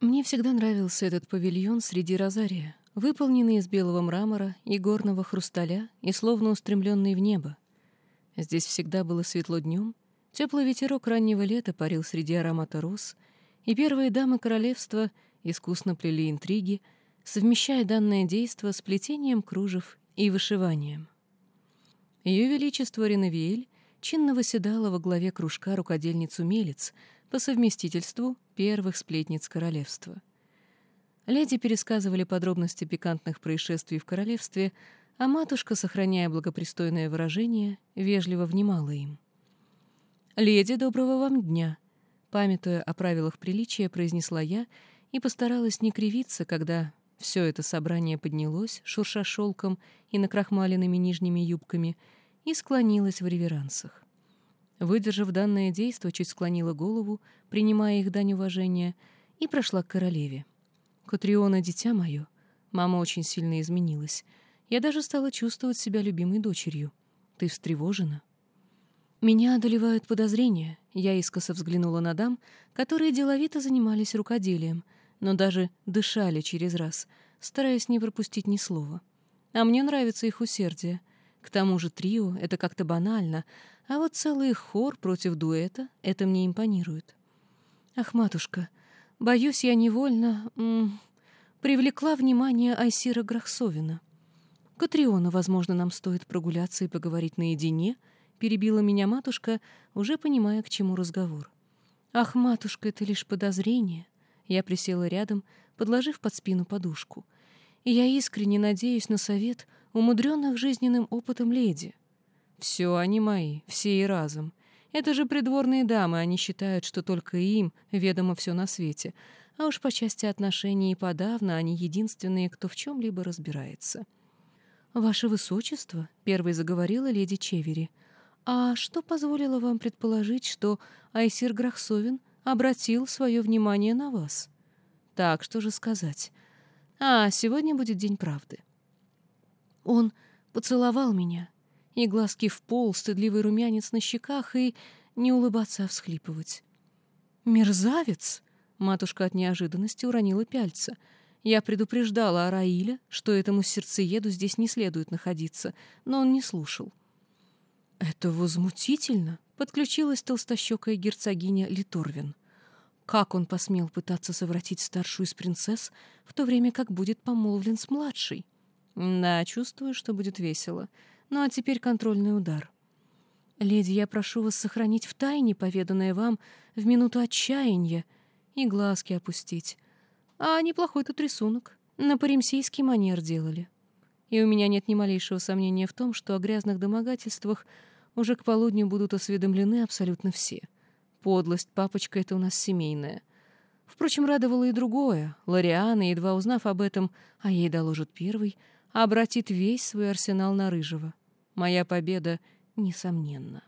Мне всегда нравился этот павильон среди розария, выполненный из белого мрамора и горного хрусталя и словно устремленный в небо. Здесь всегда было светло днем, теплый ветерок раннего лета парил среди аромата роз, и первые дамы королевства искусно плели интриги, совмещая данное действо с плетением кружев и вышиванием. Ее Величество Ренавиэль чинно восседала во главе кружка рукодельниц-умелец по совместительству первых сплетниц королевства. Леди пересказывали подробности пикантных происшествий в королевстве, а матушка, сохраняя благопристойное выражение, вежливо внимала им. «Леди, доброго вам дня!» Памятуя о правилах приличия, произнесла я и постаралась не кривиться, когда все это собрание поднялось, шурша шелком и накрахмаленными нижними юбками, и склонилось в реверансах. Выдержав данное действо, чуть склонила голову, принимая их дань уважения, и прошла к королеве. «Катриона, дитя мое!» Мама очень сильно изменилась. Я даже стала чувствовать себя любимой дочерью. Ты встревожена? Меня одолевают подозрения. Я искоса взглянула на дам, которые деловито занимались рукоделием, но даже дышали через раз, стараясь не пропустить ни слова. А мне нравится их усердие. К тому же трио — это как-то банально, а вот целый хор против дуэта — это мне импонирует. Ах, матушка, боюсь, я невольно м -м, привлекла внимание Айсира Грахсовина. Катриона, возможно, нам стоит прогуляться и поговорить наедине — перебила меня матушка, уже понимая, к чему разговор. «Ах, матушка, это лишь подозрение!» Я присела рядом, подложив под спину подушку. «И я искренне надеюсь на совет умудренных жизненным опытом леди. Все они мои, все и разом. Это же придворные дамы, они считают, что только им ведомо все на свете, а уж по части отношений и подавно они единственные, кто в чем-либо разбирается». «Ваше Высочество», — первой заговорила леди Чевери, — «А что позволило вам предположить, что Айсир Грахсовин обратил свое внимание на вас? Так, что же сказать? А, сегодня будет день правды». Он поцеловал меня, и глазки в пол, стыдливый румянец на щеках, и не улыбаться, а всхлипывать. «Мерзавец!» — матушка от неожиданности уронила пяльца. Я предупреждала Араиля, что этому сердцееду здесь не следует находиться, но он не слушал. «Это возмутительно!» — подключилась толстощекая герцогиня Литорвин. Как он посмел пытаться совратить старшую из принцесс, в то время как будет помолвлен с младшей? Да, чувствую, что будет весело. Ну а теперь контрольный удар. «Леди, я прошу вас сохранить в тайне поведанное вам в минуту отчаяния и глазки опустить. А неплохой тут рисунок. На паримсийский манер делали. И у меня нет ни малейшего сомнения в том, что о грязных домогательствах — уже к полудню будут осведомлены абсолютно все. Подлость, папочка, это у нас семейная. Впрочем, радовало и другое. Лориана, едва узнав об этом, а ей доложит первый, обратит весь свой арсенал на Рыжего. Моя победа несомненна.